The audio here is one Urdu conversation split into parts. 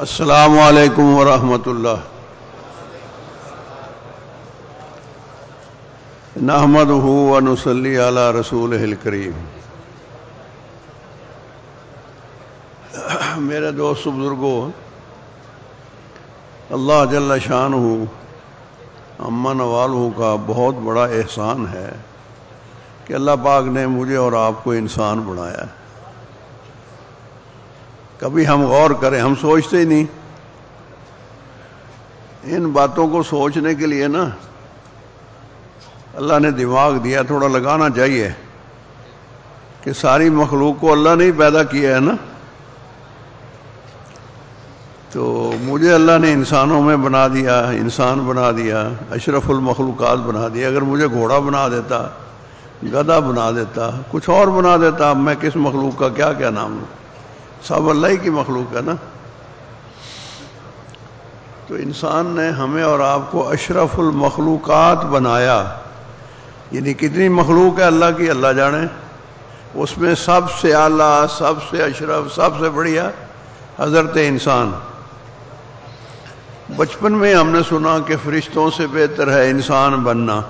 السلام علیکم ورحمۃ اللہ۔ نحمد ونسلی علی رسول کریم میرے دوست بزرگوں، اللہ جل شان ہوں امن والوں کا بہت بڑا احسان ہے کہ اللہ پاک نے مجھے اور آپ کو انسان بنایا۔ کبھی ہم غور کریں، ہم سوچتے ہی نہیں۔ ان باتوں کو سوچنے کے لیے نا، اللہ نے دماغ دیا، تھوڑا لگانا چاہیے کہ ساری مخلوق کو اللہ نے ہی پیدا کیا ہے نا۔ تو مجھے اللہ نے انسانوں میں بنا دیا، انسان بنا دیا، اشرف المخلوقات بنا دیا۔ اگر مجھے گھوڑا بنا دیتا، گدا بنا دیتا، کچھ اور بنا دیتا، اب میں کس مخلوق کا کیا کیا نام لوں؟ سب اللہ ہی کی مخلوق ہے نا۔ تو انسان نے ہمیں اور آپ کو اشرف المخلوقات بنایا۔ یعنی کتنی مخلوق ہے اللہ کی اللہ جانے۔ اس میں سب سے اعلیٰ، سب سے اشرف، سب سے بڑھیا حضرت انسان۔ بچپن میں ہم نے سنا کہ فرشتوں سے بہتر ہے انسان بننا۔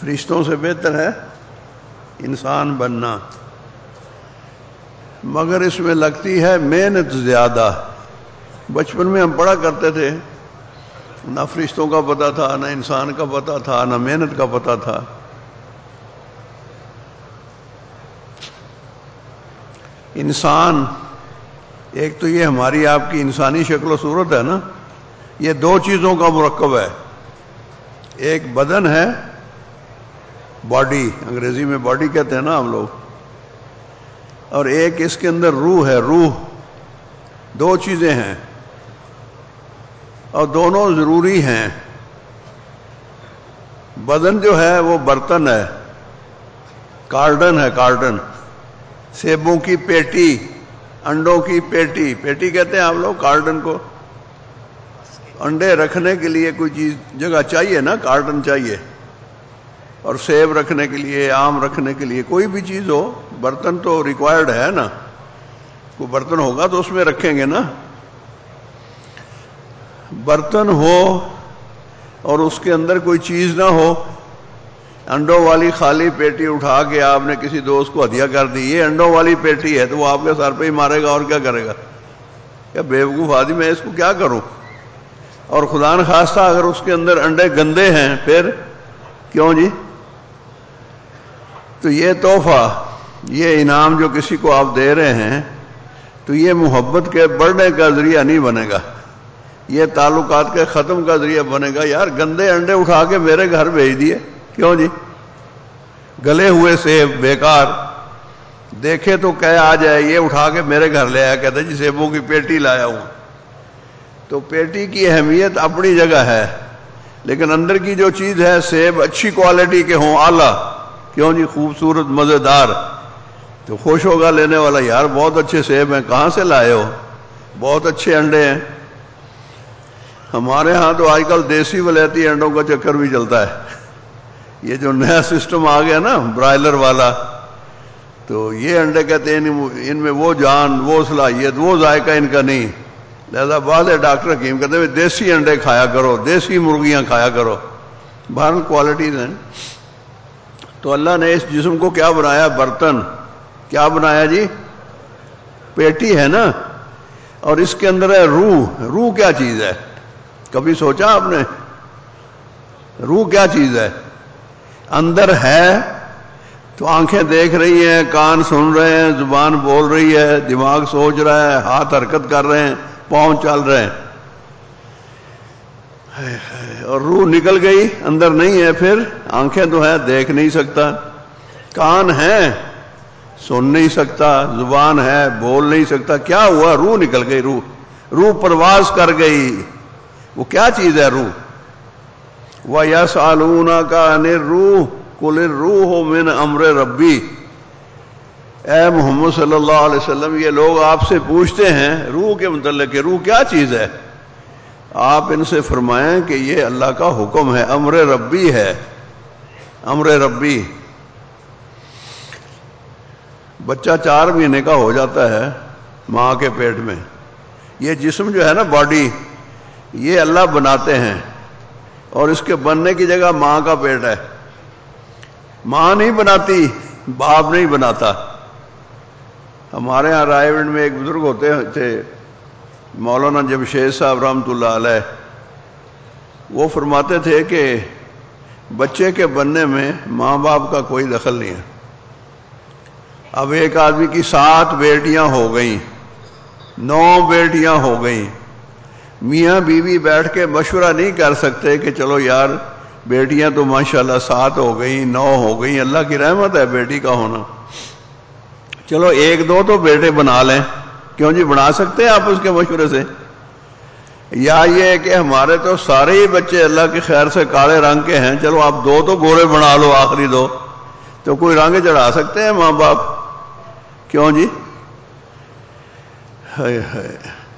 فرشتوں سے بہتر ہے انسان بننا۔ مگر اس میں لگتی ہے محنت زیادہ۔ بچپن میں ہم پڑھا کرتے تھے۔ نہ فرشتوں کا پتا تھا، نہ انسان کا پتا تھا، نہ محنت کا پتا تھا۔ انسان، ایک تو یہ ہماری آپ کی انسانی شکل و صورت ہے نا، یہ دو چیزوں کا مرکب ہے۔ ایک بدن ہے، باڈی، انگریزی میں باڈی کہتے ہیں نا ہم لوگ۔ اور ایک اس کے اندر روح ہے، روح۔ دو چیزیں ہیں۔ اور دونوں ضروری ہیں۔ بدن جو ہے وہ برتن ہے۔ کارڈن ہے، کارڈن۔ سیبوں کی پیٹی، انڈوں کی پیٹی۔ پیٹی کہتے ہیں آپ لوگ کارٹن کو۔ انڈے رکھنے کے لیے کوئی چیز، جگہ چاہیے نا کارٹن چاہیے۔ اور سیب رکھنے کے لیے، آم رکھنے کے لیے، کوئی بھی چیز ہو، برتن تو ریکوائرڈ ہے نا۔ کوئی برتن ہوگا تو اس میں رکھیں گے نا۔ برتن ہو اور اس کے اندر کوئی چیز نہ ہو، انڈوں والی خالی پیٹی اٹھا کے آپ نے کسی دوست کو ہدیہ کر دی، یہ انڈوں والی پیٹی ہے تو وہ آپ کے سر پہ ہی مارے گا اور کیا کرے گا؟ کیا بیوقوف آدمی، میں اس کو کیا کروں؟ اور خدا نخواستہ اگر اس کے اندر انڈے گندے ہیں، پھر کیوں جی؟ تو یہ تحفہ، یہ انعام جو کسی کو آپ دے رہے ہیں، تو یہ محبت کے بڑھنے کا ذریعہ نہیں بنے گا۔ یہ تعلقات کے ختم کا ذریعہ بنے گا۔ یار، گندے انڈے اٹھا کے میرے گھر بھیج دیے۔ کیوں جی؟ گلے ہوئے سیب، بیکار۔ دیکھے تو کہ آ جائے، یہ اٹھا کے میرے گھر لے آیا، کہتے جی سیبوں کی پیٹی لایا ہوں۔ تو پیٹی کی اہمیت اپنی جگہ ہے، لیکن اندر کی جو چیز ہے، سیب اچھی کوالٹی کے ہوں، اعلی۔ کیوں جی خوبصورت مزیدار؟ تو خوش ہوگا لینے والا، یار بہت اچھے سیب ہیں، کہاں سے لائے ہو؟ بہت اچھے انڈے ہیں۔ ہمارے ہاں تو آج کل دیسی ولیتی انڈوں کا چکر بھی چلتا ہے۔ یہ جو نیا سسٹم آ گیا نا، برائلر والا، تو یہ انڈے کہتے ہیں، ان میں وہ جان، وہ صلاحیت، وہ ذائقہ ان کا نہیں۔ لہذا بعض ڈاکٹر حکیم کہتے ہیں دیسی انڈے کھایا کرو، دیسی مرغیاں کھایا کرو۔ باہر کوالٹیز ہیں۔ تو اللہ نے اس جسم کو کیا بنایا؟ برتن۔ کیا بنایا جی؟ پیٹی ہے نا؟ اور اس کے اندر ہے روح۔ روح کیا چیز ہے؟ کبھی سوچا آپ نے؟ روح کیا چیز ہے؟ اندر ہے تو آنکھیں دیکھ رہی ہیں، کان سن رہے ہیں، زبان بول رہی ہے، دماغ سوچ رہا ہے، ہاتھ حرکت کر رہے ہیں، پاؤں چل رہے ہیں۔ اور روح نکل گئی، اندر نہیں ہے پھر؟ آنکھیں تو ہیں، دیکھ نہیں سکتا۔ کان ہے سن نہیں سکتا، زبان ہے، بول نہیں سکتا۔ کیا ہوا؟ روح نکل گئی، روح۔ روح پرواز کر گئی۔ وہ کیا چیز ہے روح؟ وہ یس آلونا کا روح کل روح ہو من امر ربی اے محمد صلی اللہ علیہ وسلم، یہ لوگ آپ سے پوچھتے ہیں، روح کے متعلق کہ روح کیا چیز ہے؟ آپ ان سے فرمائیں کہ یہ اللہ کا حکم ہے، امر ربی ہے۔ امر ربی۔ بچہ چار مہینے کا ہو جاتا ہے ماں کے پیٹ میں۔ یہ جسم جو ہے نا باڈی، یہ اللہ بناتے ہیں۔ اور اس کے بننے کی جگہ ماں کا پیٹ ہے۔ ماں نہیں بناتی، باپ نہیں بناتا۔ ہمارے یہاں رائے میں ایک بزرگ ہوتے تھے مولانا جمشید صاحب رحمۃ اللہ علیہ، وہ فرماتے تھے کہ بچے کے بننے میں ماں باپ کا کوئی دخل نہیں ہے۔ اب ایک آدمی کی سات بیٹیاں ہو گئیں، نو بیٹیاں ہو گئیں۔ میاں بیوی بیٹھ کے مشورہ نہیں کر سکتے کہ چلو یار، بیٹیاں تو ماشاءاللہ سات ہو گئیں، نو ہو گئیں۔ اللہ کی رحمت ہے بیٹی کا ہونا۔ چلو ایک دو تو بیٹے بنا لیں۔ کیوں جی بنا سکتے ہیں آپ اس کے مشورے سے؟ یا یہ کہ ہمارے تو سارے ہی بچے اللہ کی خیر سے کالے رنگ کے ہیں، چلو آپ دو تو گورے بنا لو، آخری دو۔ تو کوئی رنگ چڑھا سکتے ہیں ماں باپ؟ کیوں جی؟ ہائے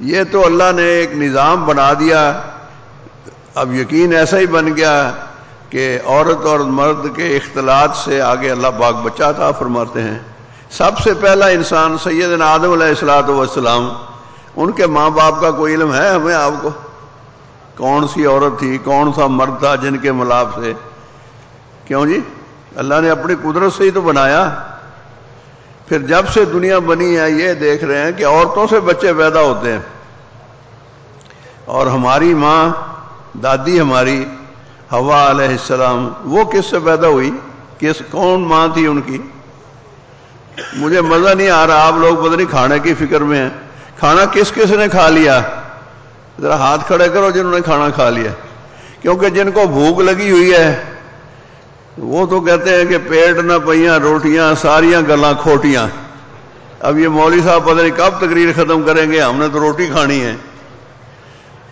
یہ تو اللہ نے ایک نظام بنا دیا۔ اب یقین ایسا ہی بن گیا کہ عورت اور مرد کے اختلاط سے آگے اللہ پاک بچہ تھا فرماتے ہیں۔ سب سے پہلا انسان سید آدم علیہ السلاۃ والسلام، ان کے ماں باپ کا کوئی علم ہے ہمیں آپ کو؟ کون سی عورت تھی؟ کون سا مرد تھا جن کے ملاپ سے؟ کیوں جی؟ اللہ نے اپنی قدرت سے ہی تو بنایا۔ پھر جب سے دنیا بنی ہے، یہ دیکھ رہے ہیں کہ عورتوں سے بچے پیدا ہوتے ہیں۔ اور ہماری ماں، دادی ہماری ہوا علیہ السلام، وہ کس سے پیدا ہوئی؟ کس، کون ماں تھی ان کی؟ مجھے مزہ نہیں آ رہا، آپ لوگ پتہ نہیں کھانے کی فکر میں ہیں۔ کھانا کس کس نے کھا لیا؟ ذرا ہاتھ کھڑے کرو جنہوں نے کھانا کھا لیا۔ کیونکہ جن کو بھوک لگی ہوئی ہے، وہ تو کہتے ہیں کہ پیٹ نہ پہیاں روٹیاں، ساریاں گلا کھوٹیاں۔ اب یہ مولوی صاحب پتہ نہیں کب تقریر ختم کریں گے، ہم نے تو روٹی کھانی ہے۔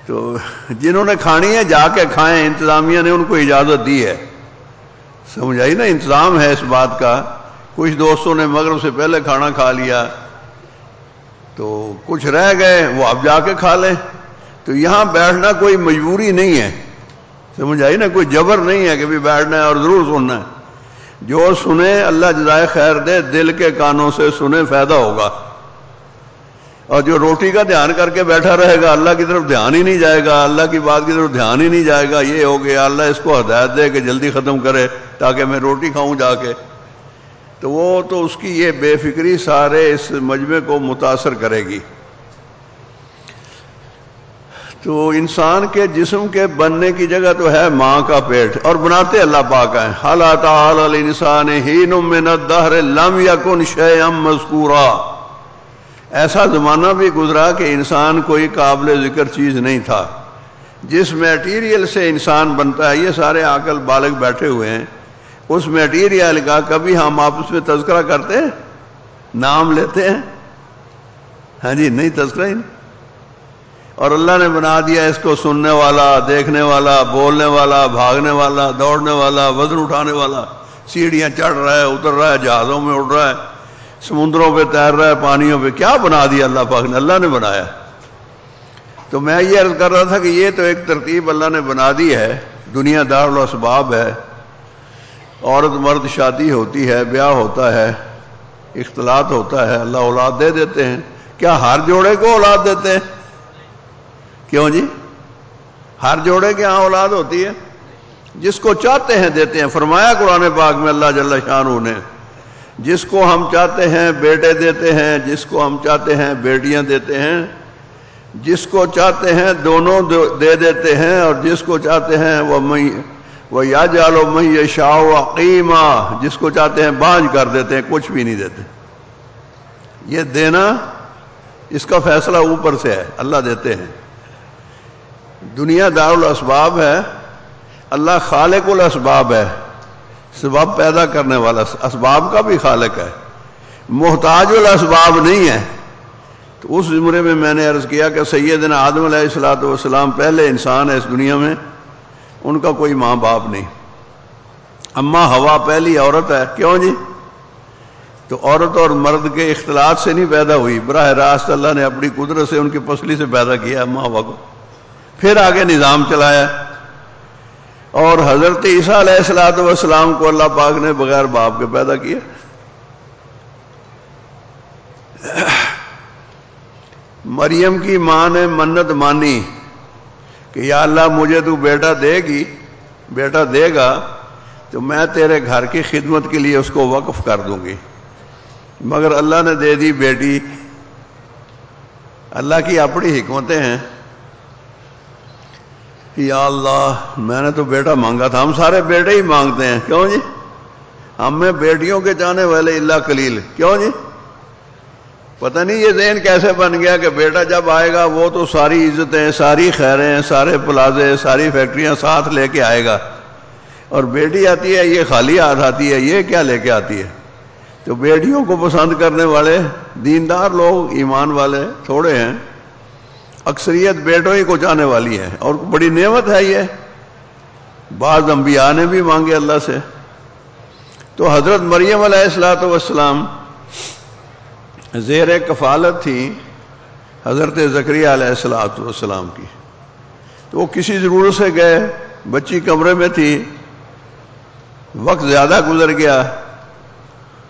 تو جنہوں نے کھانی ہے، جا کے کھائیں۔ انتظامیہ نے ان کو اجازت دی ہے۔ سمجھ آئی نا؟ انتظام ہے اس بات کا۔ کچھ دوستوں نے مغرب سے پہلے کھانا کھا لیا تو کچھ رہ گئے، وہ اب جا کے کھا لیں۔ تو یہاں بیٹھنا کوئی مجبوری نہیں ہے۔ سمجھ آئی نا؟ کوئی جبر نہیں ہے کہ بھی بیٹھنا ہے اور ضرور سننا ہے۔ جو سنے، اللہ جزائے خیر دے، دل کے کانوں سے سنے فائدہ ہوگا۔ اور جو روٹی کا دھیان کر کے بیٹھا رہے گا، اللہ کی طرف دھیان ہی نہیں جائے گا، اللہ کی بات کی طرف دھیان ہی نہیں جائے گا، یہ ہو گیا، اللہ اس کو ہدایت دے کہ جلدی ختم کرے تاکہ میں روٹی کھاؤں جا کے۔ تو وہ تو اس کی یہ بے فکری سارے اس مجمع کو متاثر کرے گی۔ تو انسان کے جسم کے بننے کی جگہ تو ہے ماں کا پیٹ، اور بناتے اللہ پاک ہیں۔ حالات انسان ہی دہر لم یا کن شم مذکورا ایسا زمانہ بھی گزرا کہ انسان کوئی قابل ذکر چیز نہیں تھا۔ جس میٹیریل سے انسان بنتا ہے، یہ سارے عقل بالغ بیٹھے ہوئے ہیں۔ اس میٹیریل کا کبھی ہم آپس میں تذکرہ کرتے ہیں؟ نام لیتے ہیں؟ ہاں جی نہیں تذکرہ ہی نہیں۔ اور اللہ نے بنا دیا اس کو سننے والا، دیکھنے والا، بولنے والا، بھاگنے والا، دوڑنے والا، وزن اٹھانے والا۔ سیڑھیاں چڑھ رہا ہے، اتر رہا ہے، جہازوں میں اڑ رہا ہے، سمندروں پہ تیر رہا ہے، پانیوں پہ۔ کیا بنا دیا اللہ پاک نے؟ اللہ نے بنایا۔ تو میں یہ عرض کر رہا تھا کہ یہ تو ایک ترتیب اللہ نے بنا دی ہے۔ دنیا دار الاسباب ہے۔ عورت مرد شادی ہوتی ہے، بیاہ ہوتا ہے، اختلاط ہوتا ہے، اللہ اولاد دے دیتے ہیں۔ کیا ہر جوڑے کو اولاد دیتے ہیں؟ کیوں جی؟ ہر جوڑے کے ہاں اولاد ہوتی ہے۔ جس کو چاہتے ہیں دیتے ہیں۔ فرمایا قرآن پاک میں اللہ جل شان نے، جس کو ہم چاہتے ہیں بیٹے دیتے ہیں، جس کو ہم چاہتے ہیں بیٹیاں دیتے ہیں۔ جس کو چاہتے ہیں دونوں دے دیتے ہیں اور جس کو چاہتے ہیں وہ وہ یا جالو میں شاہ عقیمہ جس کو چاہتے ہیں بانج کر دیتے ہیں، کچھ بھی نہیں دیتے۔ یہ دینا اس کا فیصلہ اوپر سے ہے، اللہ دیتے ہیں۔ دنیا دار الاسباب ہے، اللہ خالق الاسباب ہے۔ سباب پیدا کرنے والا اسباب کا بھی خالق ہے۔ محتاج الاسباب نہیں ہے۔ تو اس زمرے میں میں نے عرض کیا کہ سیدنا آدم علیہ السلاۃ والسلام پہلے انسان ہے اس دنیا میں۔ ان کا کوئی ماں باپ نہیں۔ اما ہوا پہلی عورت ہے۔ کیوں جی؟ تو عورت اور مرد کے اختلاط سے نہیں پیدا ہوئی۔ براہ راست اللہ نے اپنی قدرت سے ان کی پسلی سے پیدا کیا اما ہوا کو۔ پھر آگے نظام چلایا۔ اور حضرت عیسیٰ علیہ السلاۃ والسلام کو اللہ پاک نے بغیر باپ کے پیدا کیا۔ مریم کی ماں نے منت مانی۔ کہ یا اللہ مجھے تو بیٹا دے گی، بیٹا دے گا، تو میں تیرے گھر کی خدمت کے لیے اس کو وقف کر دوں گی۔ مگر اللہ نے دے دی بیٹی۔ اللہ کی اپنی حکمتیں ہیں۔ یا اللہ، میں نے تو بیٹا مانگا تھا۔ ہم سارے بیٹے ہی مانگتے ہیں۔ کیوں جی؟ ہم میں بیٹیوں کے چاہنے والے اللہ کلیل۔ کیوں جی؟ پتہ نہیں یہ ذہن کیسے بن گیا کہ بیٹا جب آئے گا وہ تو ساری عزتیں، ساری خیریں، سارے پلازے، ساری فیکٹریاں ساتھ لے کے آئے گا۔ اور بیٹی آتی ہے، یہ خالی ہاتھ آتی ہے، یہ کیا لے کے آتی ہے؟ تو بیٹیوں کو پسند کرنے والے دیندار لوگ، ایمان والے تھوڑے ہیں، اکثریت بیٹوں ہی کو چاہنے والی ہے اور بڑی نعمت ہے یہ۔ بعض انبیاء نے بھی مانگے اللہ سے۔ تو حضرت مریم علیہ السلاۃ والسلام زیر کفالت تھی حضرت ذکری علیہ السلاۃ والسلام کی۔ تو وہ کسی ضرورت سے گئے، بچی کمرے میں تھی، وقت زیادہ گزر گیا۔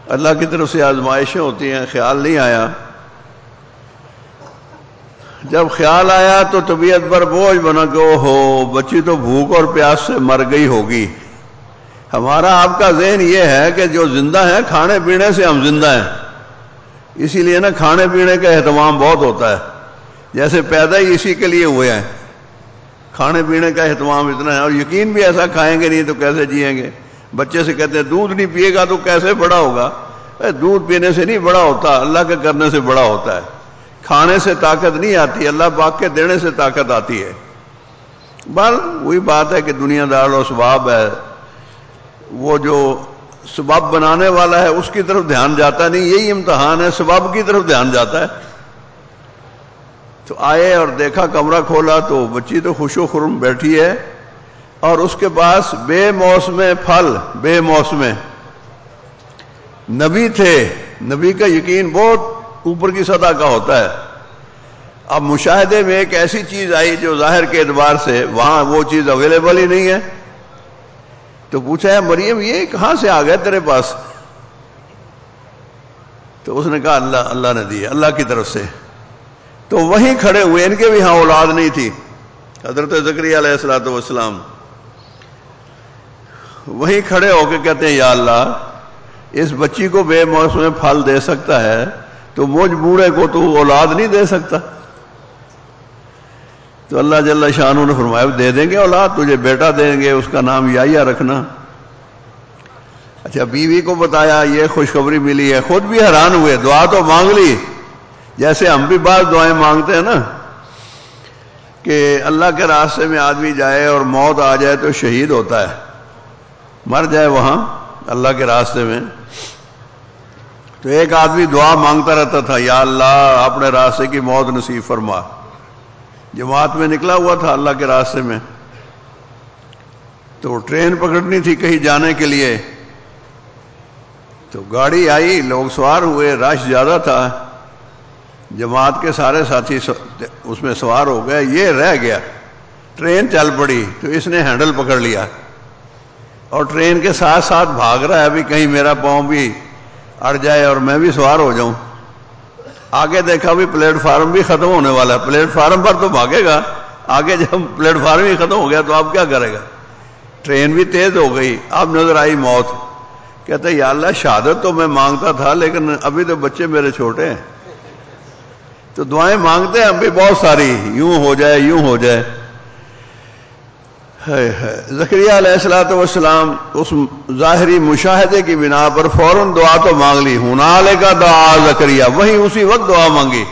اللہ کی طرف سے آزمائشیں ہوتی ہیں، خیال نہیں آیا۔ جب خیال آیا تو طبیعت پر بوجھ بنا کہ او ہو بچی تو بھوک اور پیاس سے مر گئی ہوگی۔ ہمارا آپ کا ذہن یہ ہے کہ جو زندہ ہے کھانے پینے سے ہم زندہ ہیں۔ اسی لیے نا کھانے پینے کا اہتمام بہت ہوتا ہے۔ جیسے پیدا ہی اسی کے لیے ہوئے ہیں۔ کھانے پینے کا اہتمام اتنا ہے اور یقین بھی ایسا کھائیں گے نہیں تو کیسے جیئیں گے؟ بچے سے کہتے ہیں، دودھ نہیں پیے گا تو کیسے بڑا ہوگا؟ دودھ پینے سے نہیں بڑا ہوتا، اللہ کے کرنے سے بڑا ہوتا ہے۔ کھانے سے طاقت نہیں آتی، اللہ پاک کے دینے سے طاقت آتی ہے۔ بل، وہی بات ہے کہ دنیا دار و سباب ہے۔ وہ جو سباب بنانے والا ہے، اس کی طرف دھیان جاتا نہیں، یہی امتحان ہے سباب کی طرف دھیان جاتا ہے۔ تو آئے اور دیکھا کمرہ کھولا تو بچی تو خوش و خرم بیٹھی ہے۔ اور اس کے پاس بے موسم پھل، بے موسم۔ نبی تھے، نبی کا یقین بہت اوپر کی سطح کا ہوتا ہے۔ اب مشاہدے میں ایک ایسی چیز آئی جو ظاہر کے اعتبار سے وہاں وہ چیز اویلیبل ہی نہیں ہے۔ تو پوچھا ہے مریم، یہ کہاں سے آ گیا تیرے پاس؟ تو اس نے کہا، اللہ اللہ نے دی اللہ کی طرف سے۔ تو وہیں کھڑے ہوئے، ان کے بھی ہاں اولاد نہیں تھی۔ حضرت ذکری علیہ السلاۃ والسلام۔ وہیں کھڑے ہو کے کہتے ہیں، یا اللہ، اس بچی کو بے موسم پھل دے سکتا ہے، تو مجھ بوڑھے کو تو اولاد نہیں دے سکتا۔ تو اللہ جل شاہ نے فرمایا، دے دیں گے اولاد، تجھے بیٹا دیں گے، اس کا نام یا رکھنا۔ اچھا بیوی کو بتایا، یہ خوشخبری ملی ہے۔ خود بھی حیران ہوئے، دعا تو مانگ لی۔ جیسے ہم بھی بعض دعائیں مانگتے ہیں نا، کہ اللہ کے راستے میں آدمی جائے اور موت آ جائے تو شہید ہوتا ہے۔ مر جائے وہاں، اللہ کے راستے میں۔ تو ایک آدمی دعا مانگتا رہتا تھا، یا اللہ، اپنے راستے کی موت نصیب فرما۔ جماعت میں نکلا ہوا تھا اللہ کے راستے میں، تو ٹرین پکڑنی تھی کہیں جانے کے لیے۔ تو گاڑی آئی، لوگ سوار ہوئے، رش زیادہ تھا۔ جماعت کے سارے ساتھی اس میں سوار ہو گئے، یہ رہ گیا۔ ٹرین چل پڑی، تو اس نے ہینڈل پکڑ لیا۔ اور ٹرین کے ساتھ ساتھ بھاگ رہا ہے، ابھی کہیں میرا پاؤں بھی اڑ جائے اور میں بھی سوار ہو جاؤں۔ آگے دیکھا بھی پلیٹ فارم بھی ختم ہونے والا ہے۔ پلیٹ فارم پر تو بھاگے گا۔ آگے جب پلیٹ فارم ہی ختم ہو گیا تو آپ کیا کرے گا؟ ٹرین بھی تیز ہو گئی۔ اب نظر آئی موت۔ کہتے یا اللہ، شہادت تو میں مانگتا تھا، لیکن ابھی تو بچے میرے چھوٹے ہیں۔ تو دعائیں مانگتے ہیں، اب بھی بہت ساری۔ یوں ہو جائے، یوں ہو جائے۔ زکریہ علیہ السلاۃ والسلام اس ظاہری مشاہدے کی بنا پر فوراً دعا تو مانگ لی۔ ہوں نالے کا دعا زکریہ وہیں اسی وقت دعا مانگی۔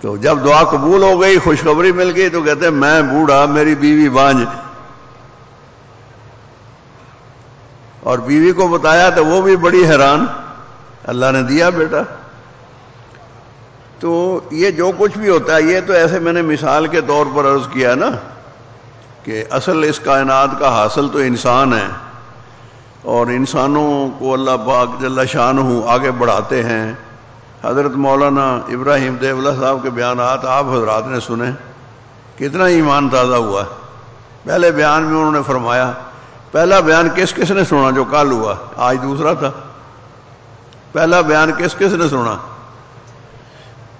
تو جب دعا قبول ہو گئی، خوشخبری مل گئی تو کہتے میں بوڑھا، میری بیوی بانج اور بیوی کو بتایا تو وہ بھی بڑی حیران، اللہ نے دیا بیٹا۔ تو یہ جو کچھ بھی ہوتا ہے، یہ تو ایسے میں نے مثال کے طور پر عرض کیا نا۔ کہ اصل اس کائنات کا حاصل تو انسان ہے اور انسانوں کو اللہ پاک جل شان ہوں آگے بڑھاتے ہیں۔ حضرت مولانا ابراہیم دیو اللہ صاحب کے بیانات آپ حضرات نے سنے کتنا ایمان تازہ ہوا۔ ہے پہلے بیان میں انہوں نے فرمایا، پہلا بیان کس کس نے سنا جو کل ہوا؟ آج دوسرا تھا۔ پہلا بیان کس کس نے سنا؟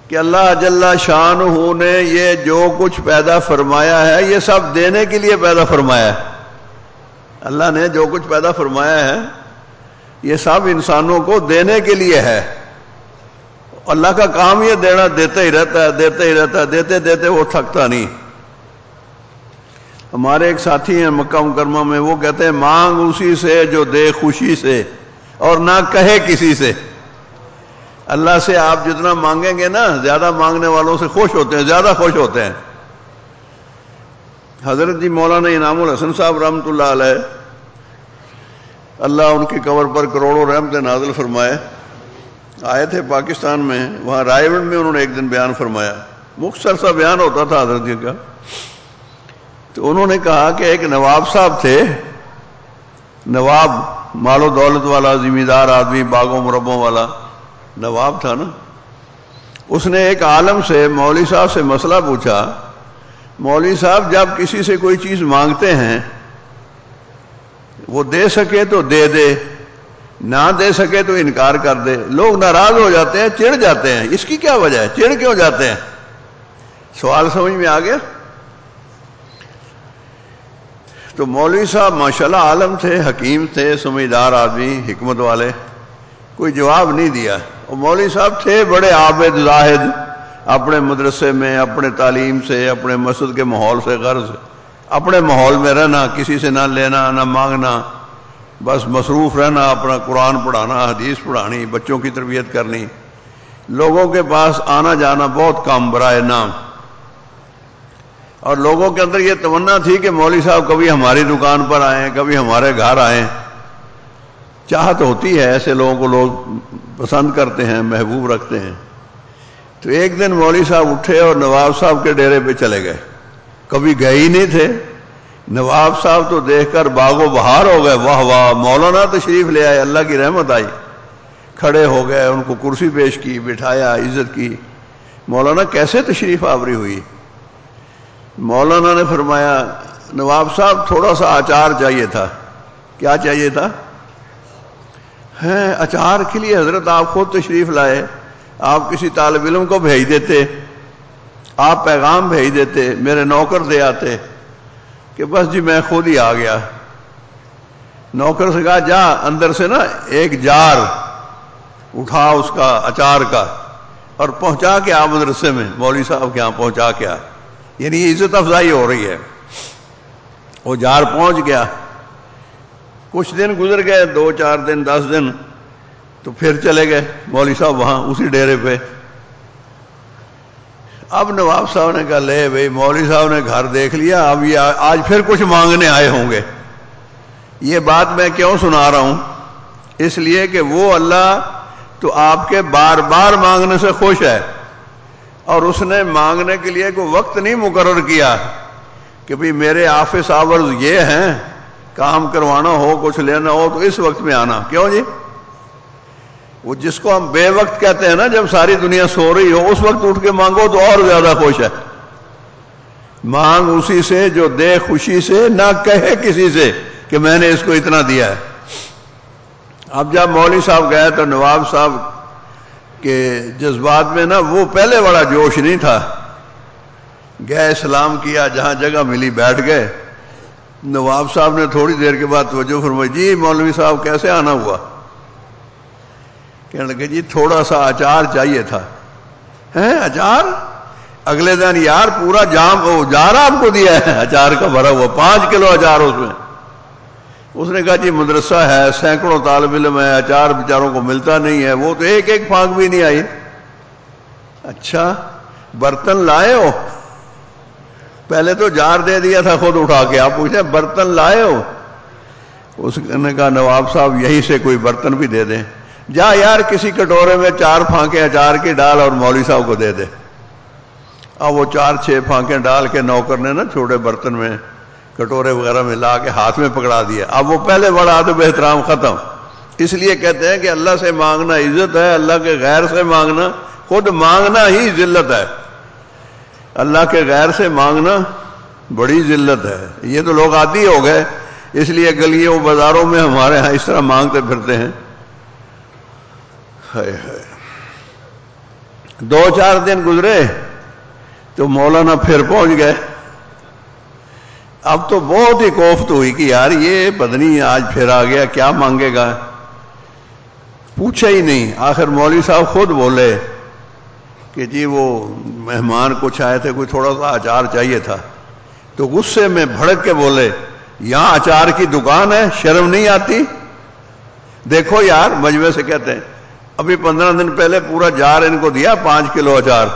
کہ اللہ جل شان نے یہ جو کچھ پیدا فرمایا ہے، یہ سب دینے کے لیے پیدا فرمایا ہے۔ اللہ نے جو کچھ پیدا فرمایا ہے، یہ سب انسانوں کو دینے کے لیے ہے۔ اللہ کا کام یہ دینا دیتا ہی رہتا ہے، دیتے ہی رہتا ہے، دیتے دیتے وہ تھکتا نہیں۔ ہمارے ایک ساتھی ہیں مکہ مکرمہ میں، وہ کہتے ہیں، مانگ اسی سے جو دے خوشی سے اور نہ کہے کسی سے۔ اللہ سے آپ جتنا مانگیں گے نا، زیادہ مانگنے والوں سے خوش ہوتے ہیں، زیادہ خوش ہوتے ہیں۔ حضرت جی مولانا انعام الحسن صاحب رحمۃ اللہ علیہ، اللہ ان کی قبر پر کروڑوں رحمت نازل فرمائے۔ آئے تھے پاکستان میں، وہاں رائے گنڈ میں انہوں نے ایک دن بیان فرمایا۔ مختصر سا بیان ہوتا تھا حضرت جی کا۔ تو انہوں نے کہا کہ ایک نواب صاحب تھے۔ نواب مال و دولت والا ذمہ دار آدمی، باغوں، مربوں والا۔ نواب تھا نا، اس نے ایک عالم سے، مولوی صاحب سے مسئلہ پوچھا، مولوی صاحب جب کسی سے کوئی چیز مانگتے ہیں، وہ دے سکے تو دے دے، نہ دے سکے تو انکار کر دے۔ لوگ ناراض ہو جاتے ہیں چڑ جاتے ہیں۔ اس کی کیا وجہ ہے؟ چڑ کیوں جاتے ہیں؟ سوال سمجھ میں آ گیا؟ تو مولوی صاحب ماشاءاللہ عالم تھے، حکیم تھے، سمجھدار آدمی، حکمت والے، کوئی جواب نہیں دیا۔ مولوی صاحب تھے، بڑے عابد زاہد، اپنے مدرسے میں، اپنے تعلیم سے، اپنے مسجد کے ماحول سے، غرض اپنے ماحول میں رہنا، کسی سے نہ لینا، نہ مانگنا، بس مصروف رہنا، اپنا قرآن پڑھانا، حدیث پڑھانی، بچوں کی تربیت کرنی۔ لوگوں کے پاس آنا جانا بہت کم، برائے نام۔ اور لوگوں کے اندر یہ تمنا تھی کہ مولوی صاحب کبھی ہماری دکان پر آئیں، کبھی ہمارے گھر آئیں۔ چاہت ہوتی ہے، ایسے لوگوں کو لوگ پسند کرتے ہیں، محبوب رکھتے ہیں۔ تو ایک دن مولوی صاحب اٹھے اور نواب صاحب کے ڈیرے پہ چلے گئے۔ کبھی گئے ہی نہیں تھے۔ نواب صاحب تو دیکھ کر باغ و بہار ہو گئے۔ واہ واہ، مولانا تشریف لے آئے، اللہ کی رحمت آئی۔ کھڑے ہو گئے، ان کو کرسی پیش کی، بٹھایا، عزت کی۔ مولانا، کیسے تشریف آوری ہوئی؟ مولانا نے فرمایا، نواب صاحب، تھوڑا سا اچار چاہیے تھا۔ کیا چاہیے تھا؟ ہے اچار کے لیے حضرت آپ خود تشریف لائے، آپ کسی طالب علم کو بھیج دیتے، آپ پیغام بھیج دیتے، میرے نوکر دے آتے کہ بس جی میں خود ہی آ گیا۔ نوکر سے کہا، جا، اندر سے نا ایک جار اٹھا اس کا اچار کا اور پہنچا کے آ مدرسے میں، مولوی صاحب کے یہاں پہنچا کے آ۔ یعنی یہ عزت افزائی ہو رہی ہے۔ وہ جار پہنچ گیا۔ کچھ دن گزر گئے، دو چار دن، دس دن، تو پھر چلے گئے۔ مولوی صاحب وہاں اسی ڈیرے پہ۔ اب نواب صاحب نے کہا، لے بھائی، مولوی صاحب نے گھر دیکھ لیا، اب یہ آج پھر کچھ مانگنے آئے ہوں گے۔ یہ بات میں کیوں سنا رہا ہوں؟ اس لیے کہ وہ اللہ تو آپ کے بار بار مانگنے سے خوش ہے۔ اور اس نے مانگنے کے لیے کوئی وقت نہیں مقرر کیا کہ بھائی، میرے آفس آورز یہ ہیں۔ کام کروانا ہو، کچھ لینا ہو، تو اس وقت میں آنا۔ کیوں جی؟ وہ جس کو ہم بے وقت کہتے ہیں نا، جب ساری دنیا سو رہی ہو، اس وقت اٹھ کے مانگو تو اور زیادہ خوش ہے۔ مانگ اسی سے جو دے خوشی سے، نہ کہے کسی سے کہ میں نے اس کو اتنا دیا ہے۔ اب جب مولوی صاحب گئے تو نواب صاحب کے جذبات میں نا، وہ پہلے بڑا جوش نہیں تھا۔ گئے سلام کیا، جہاں جگہ ملی بیٹھ گئے۔ نواب صاحب نے تھوڑی دیر کے بعد توجہ فرمائی جی مولوی صاحب کیسے آنا ہوا؟ کہنے لگے جی تھوڑا سا اچار چاہیے تھا۔ اچار؟ اگلے دن یار پورا جام جار آپ کو دیا ہے؟ اچار کا بھرا ہوا، پانچ کلو اچار اس میں۔ اس نے کہا جی مدرسہ ہے، سینکڑوں طالب علم ہے اچار بیچاروں کو ملتا نہیں ہے۔ وہ تو ایک ایک پھانک بھی نہیں آئی۔ اچھا برتن لائے ہو؟ پہلے تو جار دے دیا تھا، خود اٹھا کے۔ آپ پوچھتے برتن لائے ہو؟ اس نے کہا، نواب صاحب یہی سے کوئی برتن بھی دے دیں۔ جا یار، کسی کٹورے میں چار پھانکیں اچار کی ڈال اور مولوی صاحب کو دے دے۔ اب وہ چار، چھ پھانکیں ڈال کے نوکر نے نا چھوٹے برتن میں کٹورے وغیرہ میں لا کے ہاتھ میں پکڑا دیا۔ اب وہ پہلے بڑا ادب احترام ختم۔ اس لیے کہتے ہیں کہ اللہ سے مانگنا عزت ہے، اللہ کے غیر سے مانگنا، خود مانگنا ہی ذلت ہے۔ اللہ کے غیر سے مانگنا بڑی ذلت ہے۔ یہ تو لوگ عادی ہو گئے، اس لیے گلیوں بازاروں میں ہمارے ہاں اس طرح مانگتے پھرتے ہیں۔ دو چار دن گزرے تو مولانا پھر پہنچ گئے۔ اب تو بہت ہی کوفت ہوئی کہ یار یہ بدنی آج پھر آ گیا، کیا مانگے گا؟ پوچھا ہی نہیں۔ آخر مولوی صاحب خود بولے کہ جی وہ مہمان کچھ آئے تھے، کوئی تھوڑا سا اچار چاہیے تھا۔ تو غصے میں بھڑک کے بولے، یہاں اچار کی دکان ہے، شرم نہیں آتی؟ دیکھو یار مجمے سے کہتے ہیں، ابھی پندرہ دن پہلے پورا جار ان کو دیا، پانچ کلو اچار۔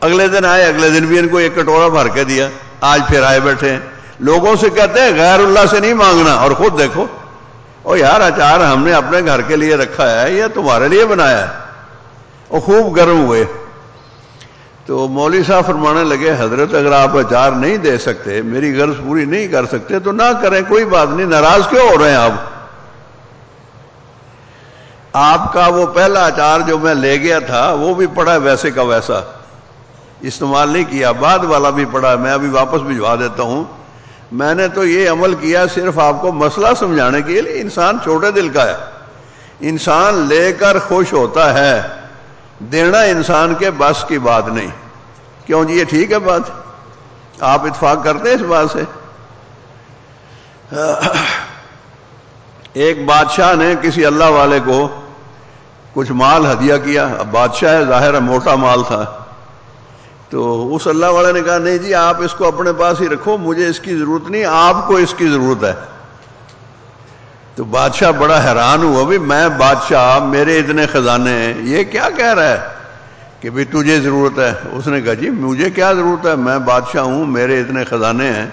اگلے دن آئے، اگلے دن بھی ان کو ایک کٹورا بھر کے دیا۔ آج پھر آئے بیٹھے ہیں۔ لوگوں سے کہتے ہیں، غیر اللہ سے نہیں مانگنا۔ اور خود دیکھو، او یار، اچار ہم نے اپنے گھر کے لیے رکھا ہے یا تمہارے لیے بنایا ہے۔ وہ خوب گرم ہوئے۔ تو مولوی صاحب فرمانے لگے، حضرت اگر آپ اچار نہیں دے سکتے، میری غرض پوری نہیں کر سکتے، تو نہ کریں، کوئی بات نہیں، ناراض کیوں ہو رہے ہیں آپ؟ آپ کا وہ پہلا اچار جو میں لے گیا تھا، وہ بھی پڑا ویسے کا ویسا۔ استعمال نہیں کیا، بعد والا بھی پڑا میں ابھی واپس بھجوا دیتا ہوں۔ میں نے تو یہ عمل کیا صرف آپ کو مسئلہ سمجھانے کے لیے، انسان چھوٹے دل کا ہے۔ انسان لے کر خوش ہوتا ہے۔ دینا انسان کے بس کی بات نہیں۔ کیوں جی یہ ٹھیک ہے بات؟ آپ اتفاق کرتے ہیں اس بات سے؟ ایک بادشاہ نے کسی اللہ والے کو کچھ مال ہدیہ کیا۔ اب بادشاہ ہے، ظاہر ہے موٹا مال تھا۔ تو اس اللہ والے نے کہا، نہیں جی آپ اس کو اپنے پاس ہی رکھو، مجھے اس کی ضرورت نہیں، آپ کو اس کی ضرورت ہے۔ تو بادشاہ بڑا حیران ہوا بھی میں بادشاہ، میرے اتنے خزانے ہیں، یہ کیا کہہ رہا ہے؟ کہ بھی تجھے ضرورت ہے۔ اس نے کہا جی مجھے کیا ضرورت ہے؟ میں بادشاہ ہوں، میرے اتنے خزانے ہیں۔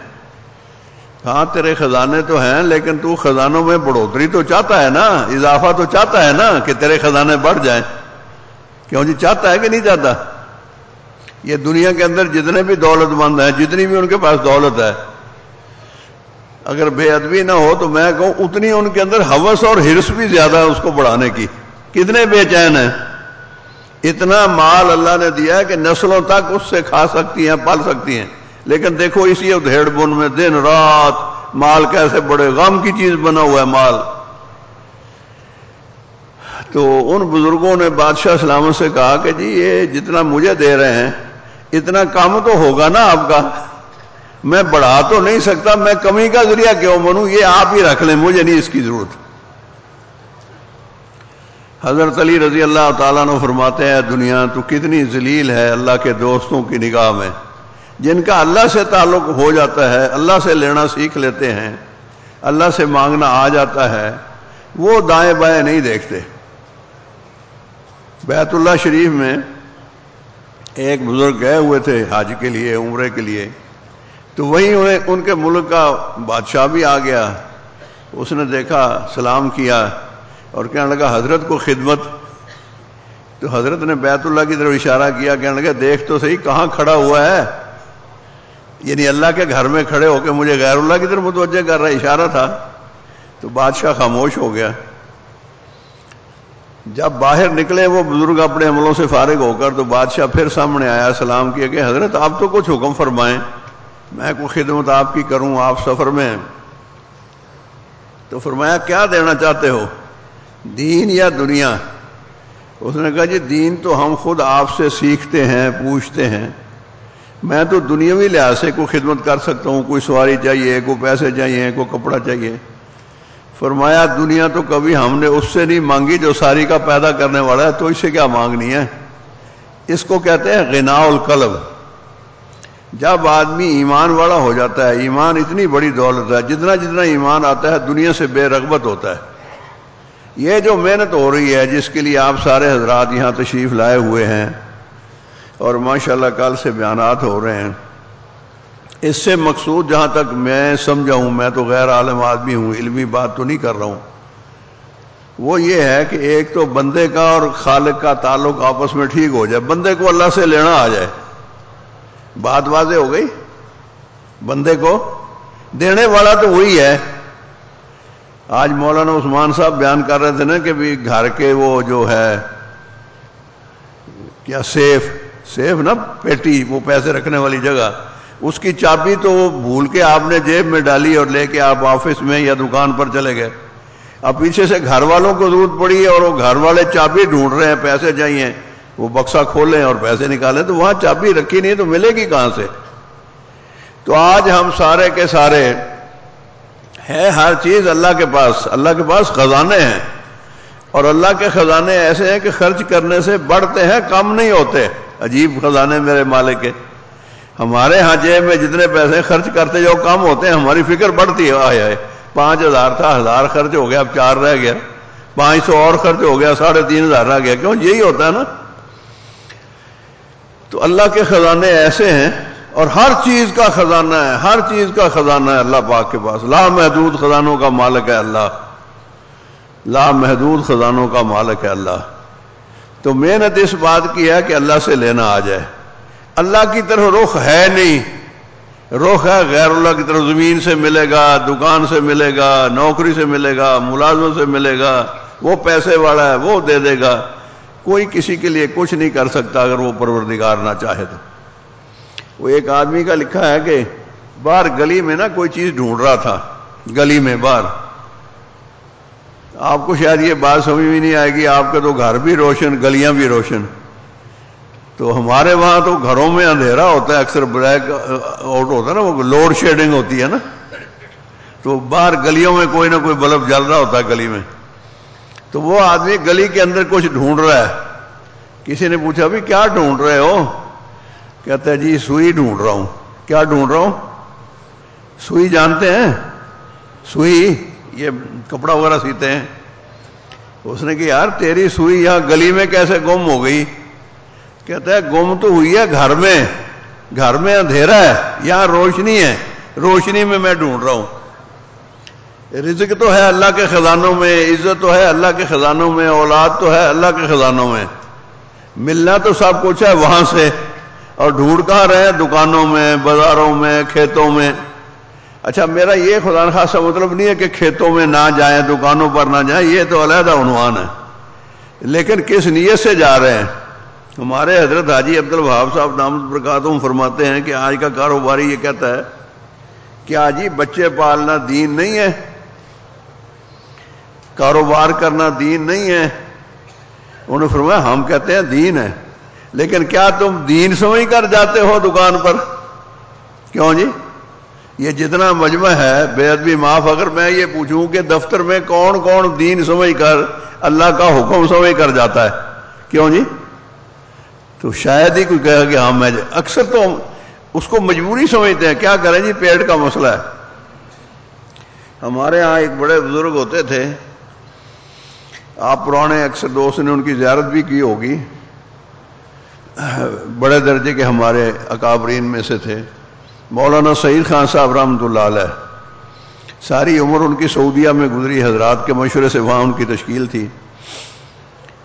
ہاں تیرے خزانے تو ہیں، لیکن تو خزانوں میں بڑھوتری تو چاہتا ہے نا، اضافہ تو چاہتا ہے نا کہ تیرے خزانے بڑھ جائیں۔ کیوں جی چاہتا ہے کہ نہیں چاہتا؟ یہ دنیا کے اندر جتنے بھی دولت مند ہیں، جتنی بھی ان کے پاس دولت ہے اگر بے ادبی نہ ہو تو میں کہوں اتنی ان کے اندر حوث اور ہرس بھی زیادہ ہے اس کو بڑھانے کی۔ کتنے بے چین ہیں۔ اتنا مال اللہ نے دیا ہے کہ نسلوں تک اس سے کھا سکتی ہیں پال سکتی ہیں۔ لیکن دیکھو اسی ادھیڑ بن میں دن رات مال کیسے بڑے غم کی چیز بنا ہوا ہے مال۔ تو ان بزرگوں نے بادشاہ سلامت سے کہا کہ جی یہ جتنا مجھے دے رہے ہیں، اتنا کام تو ہوگا نا آپ کا۔ میں بڑھا تو نہیں سکتا، میں کمی کا ذریعہ کیوں بنوں؟ یہ آپ ہی رکھ لیں، مجھے نہیں اس کی ضرورت۔ حضرت علی رضی اللہ تعالیٰ نے فرماتے ہیں دنیا، تو کتنی ذلیل ہے اللہ کے دوستوں کی نگاہ میں۔ جن کا اللہ سے تعلق ہو جاتا ہے، اللہ سے لینا سیکھ لیتے ہیں، اللہ سے مانگنا آ جاتا ہے، وہ دائیں بائیں نہیں دیکھتے۔ بیت اللہ شریف میں ایک بزرگ گئے ہوئے تھے حاج کے لیے، عمرے کے لیے۔ تو وہیں انہیں ان کے ملک کا بادشاہ بھی آ گیا۔ اس نے دیکھا، سلام کیا اور کہنے لگا، حضرت کو خدمت۔ تو حضرت نے بیت اللہ کی طرف اشارہ کیا، کہنے لگا، دیکھ تو صحیح، کہاں کھڑا ہوا ہے؟ یعنی اللہ کے گھر میں کھڑے ہو کے مجھے غیر اللہ کی طرف متوجہ کر رہا اشارہ تھا۔ تو بادشاہ خاموش ہو گیا۔ جب باہر نکلے، وہ بزرگ اپنے عملوں سے فارغ ہو کر تو بادشاہ پھر سامنے آیا، سلام کیا کہ حضرت، آپ تو کچھ حکم فرمائیں۔ میں کوئی خدمت آپ کی کروں آپ سفر میں؟ تو فرمایا، کیا دینا چاہتے ہو؟ دین یا دنیا؟ اس نے کہا جی دین تو ہم خود آپ سے سیکھتے ہیں، پوچھتے ہیں۔ میں تو دنیاوی لحاظ سے کوئی خدمت کر سکتا ہوں، کوئی سواری چاہیے، کوئی پیسے چاہیے، کوئی کپڑا چاہیے۔ فرمایا، دنیا تو کبھی ہم نے اس سے نہیں مانگی جو ساری کا پیدا کرنے والا ہے، تو اس سے کیا مانگنی ہے؟ اس کو کہتے ہیں غنا القلب۔ جب آدمی ایمان والا ہو جاتا ہے، ایمان اتنی بڑی دولت ہے، جتنا جتنا ایمان آتا ہے، دنیا سے بے رغبت ہوتا ہے۔ یہ جو محنت ہو رہی ہے، جس کے لیے آپ سارے حضرات یہاں تشریف لائے ہوئے ہیں، اور ماشاءاللہ کل سے بیانات ہو رہے ہیں۔ اس سے مقصود جہاں تک میں سمجھا ہوں میں تو غیر عالم آدمی ہوں، علمی بات تو نہیں کر رہا ہوں۔ وہ یہ ہے کہ ایک تو بندے کا اور خالق کا تعلق آپس میں ٹھیک ہو جائے، بندے کو اللہ سے لینا آ جائے۔ بات واضح ہو گئی؟ بندے کو دینے والا تو وہی ہے۔ آج مولانا عثمان صاحب بیان کر رہے تھے نا کہ بھی گھر کے وہ جو ہے، کیا سیف سیف نا پیٹی، وہ پیسے رکھنے والی جگہ، اس کی چابی تو وہ بھول کے آپ نے جیب میں ڈالی اور لے کے آپ آفس میں یا دکان پر چلے گئے۔ اب پیچھے سے گھر والوں کو ضرورت پڑی اور وہ گھر والے چابی ڈھونڈ رہے ہیں، پیسے چاہیے۔ وہ بکسا کھولیں اور پیسے نکالیں تو وہاں چابی رکھی نہیں تو ملے گی کہاں سے؟ تو آج ہم سارے کے سارے ہے ہر چیز اللہ کے پاس، اللہ کے پاس خزانے ہیں۔ اور اللہ کے خزانے ایسے ہیں کہ خرچ کرنے سے بڑھتے ہیں، کم نہیں ہوتے۔ عجیب خزانے میرے مالک کے۔ ہمارے ہاں جیب میں جتنے پیسے خرچ کرتے جو کم ہوتے ہیں، ہماری فکر بڑھتی ہے۔ آئے آئے، پانچ ہزار تھا، ہزار خرچ ہو گیا، اب چار رہ گیا۔ پانچ سو اور خرچ ہو گیا، ساڑھے تین ہزار رہ گیا۔ کیوں؟ یہی ہوتا ہے نا۔ تو اللہ کے خزانے ایسے ہیں اور ہر چیز کا خزانہ ہے، ہر چیز کا خزانہ ہے اللہ پاک کے پاس۔ لا محدود خزانوں کا مالک ہے اللہ۔ لا محدود خزانوں کا مالک ہے اللہ۔ تو محنت اس بات کی ہے کہ اللہ سے لینا آ جائے۔ اللہ کی طرف رخ ہے نہیں۔ رخ ہے، غیر اللہ کی طرف زمین سے ملے گا، دکان سے ملے گا، نوکری سے ملے گا ملازموں سے ملے گا۔ وہ پیسے والا ہے، وہ دے دے گا۔ کوئی کسی کے لیے کچھ نہیں کر سکتا اگر وہ پروردگار نہ چاہے تو۔ وہ ایک آدمی کا لکھا ہے کہ باہر گلی میں نا کوئی چیز ڈھونڈ رہا تھا، گلی میں باہر۔ آپ کو شاید یہ بات سمجھ بھی نہیں آئے گی، آپ کے تو گھر بھی روشن، گلیاں بھی روشن۔ تو ہمارے وہاں تو گھروں میں اندھیرا ہوتا ہے، اکثر بلیک آؤٹ ہوتا ہے نا، وہ لوڈ شیڈنگ ہوتی ہے نا۔ تو باہر گلیوں میں کوئی نہ کوئی بلب جل رہا ہوتا ہے گلی میں۔ تو وہ آدمی گلی کے اندر کچھ ڈھونڈ رہا ہے۔ کسی نے پوچھا بھی کیا ڈھونڈ رہے ہو؟ کہتا ہے جی سوئی ڈھونڈ رہا ہوں۔ کیا ڈھونڈ رہا ہوں؟ سوئی جانتے ہیں؟ سوئی، یہ کپڑا وغیرہ سیتے ہیں۔ اس نے کہ یار تیری سوئی یہاں گلی میں کیسے گم ہو گئی؟ کہتا ہے، گم تو ہوئی ہے گھر میں۔ گھر میں اندھیرا ہے، یہاں روشنی ہے۔ روشنی میں میں ڈھونڈ رہا ہوں۔ رزق تو ہے اللہ کے خزانوں میں، عزت تو ہے اللہ کے خزانوں میں، اولاد تو ہے اللہ کے خزانوں میں۔ ملنا تو سب کچھ ہے وہاں سے۔ اور ڈھونڈ کہاں رہے دکانوں میں، بازاروں میں، کھیتوں میں۔ اچھا میرا یہ خدا خاصا مطلب نہیں ہے کہ کھیتوں میں نہ جائیں، دکانوں پر نہ جائیں، یہ تو علیحدہ عنوان ہے۔ لیکن کس نیت سے جا رہے ہیں؟ ہمارے حضرت حاجی عبد الوہاب صاحب نام برکاتوں فرماتے ہیں کہ آج کا کاروباری یہ کہتا ہے کہ آج ہی بچے پالنا دین نہیں ہے۔ کاروبار کرنا دین نہیں ہے۔ انہوں نے فرمایا، ہم کہتے ہیں دین ہے۔ لیکن کیا تم دین سمجھ کر جاتے ہو دکان پر؟ کیوں جی؟ یہ جتنا مجمع ہے، بے ادبی معاف، اگر میں یہ پوچھوں کہ دفتر میں کون کون دین سمجھ کر، اللہ کا حکم سمجھ کر جاتا ہے۔ کیوں جی؟ تو شاید ہی کوئی کہا کہ ہاں میں اکثر تو اس کو مجبوری سمجھتے ہیں۔ کیا کریں جی؟ پیٹ کا مسئلہ ہے۔ ہمارے ہاں ایک بڑے بزرگ ہوتے تھے۔ آپ پرانے اکثر دوست نے ان کی زیارت بھی کی ہوگی۔ بڑے درجے کے ہمارے اکابرین میں سے تھے۔ مولانا سعید خان صاحب رحمۃ اللہ علیہ۔ ساری عمر ان کی سعودیہ میں گزری، حضرات کے مشورے سے وہاں ان کی تشکیل تھی۔